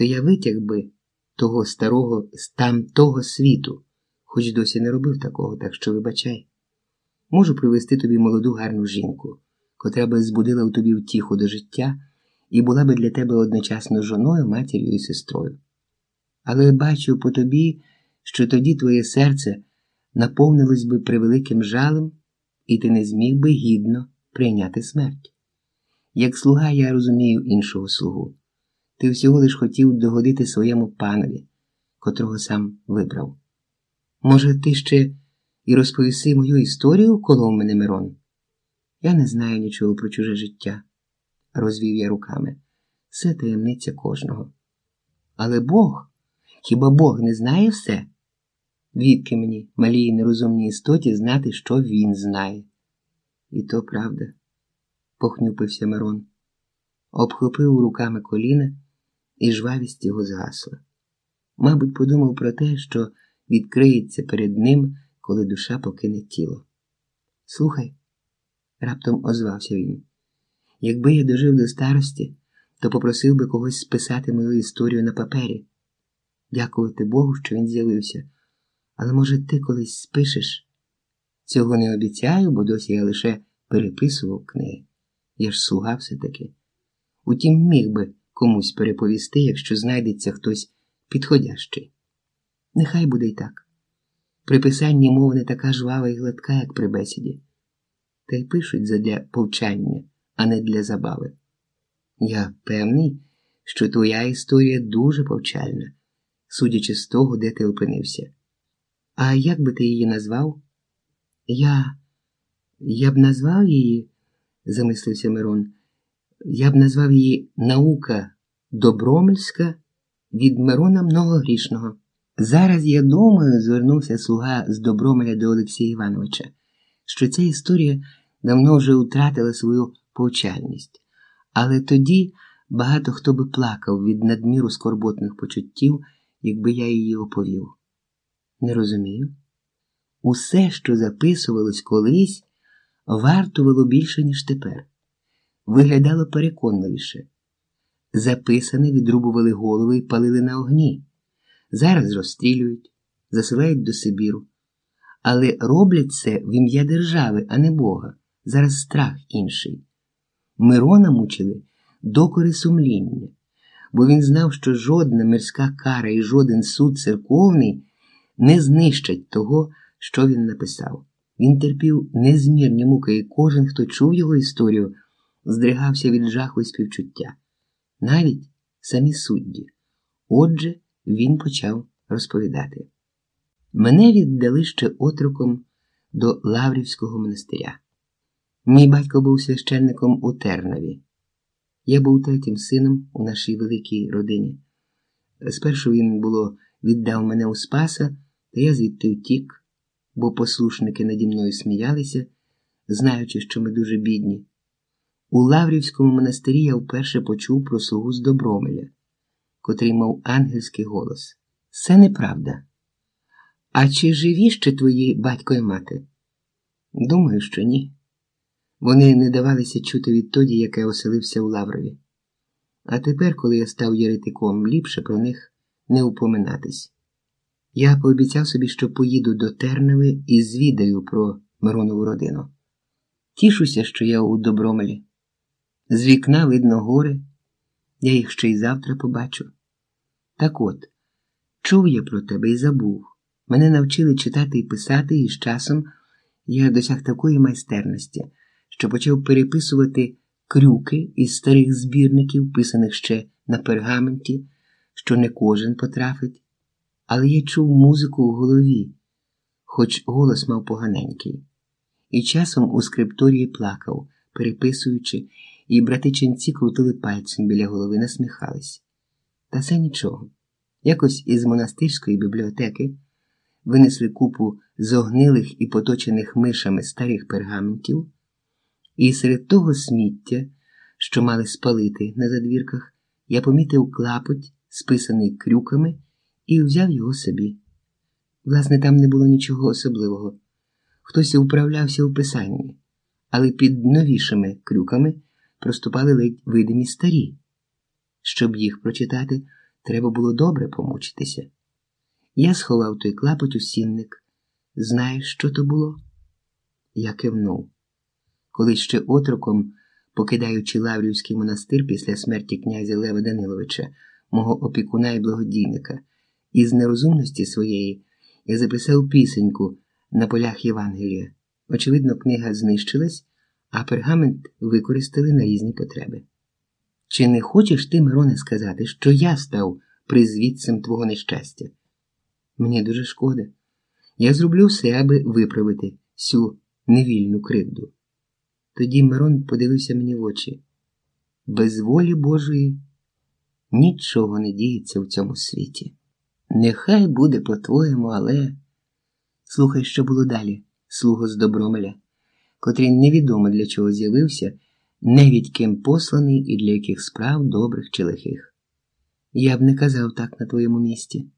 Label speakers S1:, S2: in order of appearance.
S1: то я витяг би того старого з тамтого світу, хоч досі не робив такого, так що вибачай. Можу привезти тобі молоду гарну жінку, котра би збудила у тобі втіху до життя і була би для тебе одночасно жоною, матір'ю і сестрою. Але бачу по тобі, що тоді твоє серце наповнилось би превеликим жалем, і ти не зміг би гідно прийняти смерть. Як слуга, я розумію іншого слугу. Ти всього лиш хотів догодити своєму панові, котрого сам вибрав. Може, ти ще і розповіси мою історію коло мене Мирон? Я не знаю нічого про чуже життя, розвів я руками. Все таємниця кожного. Але Бог, хіба Бог не знає все? Відки мені, малій нерозумній істоті, знати, що він знає. І то правда, похнюпився Мирон, обхопив руками коліна, і жвавість його згасла. Мабуть, подумав про те, що відкриється перед ним, коли душа покине тіло. Слухай, раптом озвався він. Якби я дожив до старості, то попросив би когось списати мою історію на папері. Дякувати Богу, що він з'явився. Але, може, ти колись спишеш? Цього не обіцяю, бо досі я лише переписував книги. Я ж слуга все-таки. Утім, міг би комусь переповісти, якщо знайдеться хтось підходящий. Нехай буде й так. При писанні мова не така жвава і гладка, як при бесіді, та й пишуть задля повчання, а не для забави. Я певний, що твоя історія дуже повчальна, судячи з того, де ти опинився. А як би ти її назвав? Я. Я б назвав її, замислився Мирон, я б назвав її наука Добромельська від Мирона Многогрішного. Зараз, я думаю, звернувся слуга з Добромеля до Олексія Івановича, що ця історія давно вже втратила свою повчальність, але тоді багато хто би плакав від надміру скорботних почуттів, якби я її оповів. Не розумію. Усе, що записувалось колись, вартувало більше, ніж тепер. Виглядало переконливіше. Записане відрубували голови і палили на огні. Зараз розстрілюють, засилають до Сибіру. Але роблять це в ім'я держави, а не Бога. Зараз страх інший. Мирона мучили докори сумління, бо він знав, що жодна мирська кара і жоден суд церковний не знищать того, що він написав. Він терпів незмірні муки, і кожен, хто чув його історію, здригався від жаху і співчуття, навіть самі судді. Отже, він почав розповідати. Мене віддали ще отроком до Лаврівського монастиря. Мій батько був священником у Тернові. Я був третім сином у нашій великій родині. Спершу він було віддав мене у Спаса, та я звідти втік, бо послушники наді мною сміялися, знаючи, що ми дуже бідні. У Лаврівському монастирі я вперше почув про слугу з Добромеля, котрий мав ангельський голос. Це неправда. А чи живі ще твої батько і мати? Думаю, що ні. Вони не давалися чути відтоді, як я оселився у Лаврові. А тепер, коли я став єретиком, ліпше про них не упоминатись. Я пообіцяв собі, що поїду до Терневи і звідаю про Миронову родину. Тішуся, що я у Добромелі. З вікна видно гори, я їх ще й завтра побачу. Так от, чув я про тебе і забув. Мене навчили читати і писати, і з часом я досяг такої майстерності, що почав переписувати крюки із старих збірників, писаних ще на пергаменті, що не кожен потрафить, але я чув музику в голові, хоч голос мав поганенький, і часом у скрипторії плакав, переписуючи, і брати ченці крутили пальцем біля голови, насміхались. Та це нічого. Якось із монастирської бібліотеки винесли купу зогнилих і поточених мишами старих пергаментів, і серед того сміття, що мали спалити на задвірках, я помітив клапоть, списаний крюками, і взяв його собі. Власне, там не було нічого особливого. Хтось управлявся у писанні, але під новішими крюками проступали ледь видимі старі. Щоб їх прочитати, Треба було добре помучитися. Я сховав той клапоть у сінник. Знаєш, що то було? Я кивнув. Коли ще отроком, покидаючи Лаврівський монастир після смерті князя Лева Даниловича, мого опікуна і благодійника, із нерозумності своєї я записав пісеньку на полях Євангелія. Очевидно, книга знищилась, а пергамент використали на різні потреби. Чи не хочеш ти, Мироне, сказати, що я став призвідцем твого нещастя? Мені дуже шкода. Я зроблю все, аби виправити цю невільну кривду. Тоді Мирон подивився мені в очі. Без волі Божої нічого не діється в цьому світі. Нехай буде по-твоєму, але слухай, що було далі, слуго з Добромеля, котрий невідомо для чого з'явився, не від ким посланий і для яких справ добрих чи лихих. Я б не казав так на твоєму місці.